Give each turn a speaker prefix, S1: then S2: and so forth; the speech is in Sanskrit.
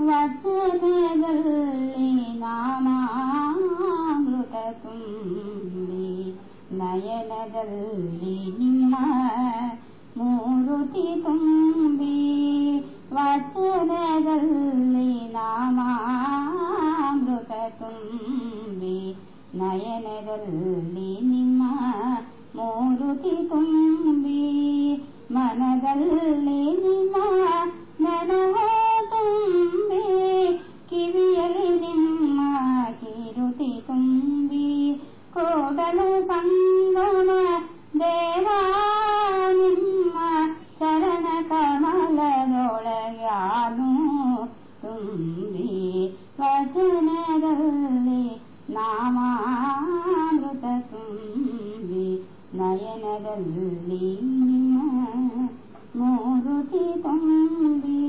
S1: ವಚನದಲ್ಲಿ ನಾಮಾಮೃತ ತುಂಬಿ ನಯನದಲ್ಲಿ ನಿಮ್ಮ ಮೂರುತಿ ತುಂಬಿ ವಚನದಲ್ಲಿ ನಾಮಾಮೃತ ತುಂಬಿ ನಯನದಲ್ಲಿ ನಿಮ್ಮ ಮೂರುತಿ ತುಂಬಿ ಮನದಲ್ಲಿ तं देवा शरण कमल रोलु तुम्बि वधुनल्लि नामाबि नयनल्ली मूरुति तुि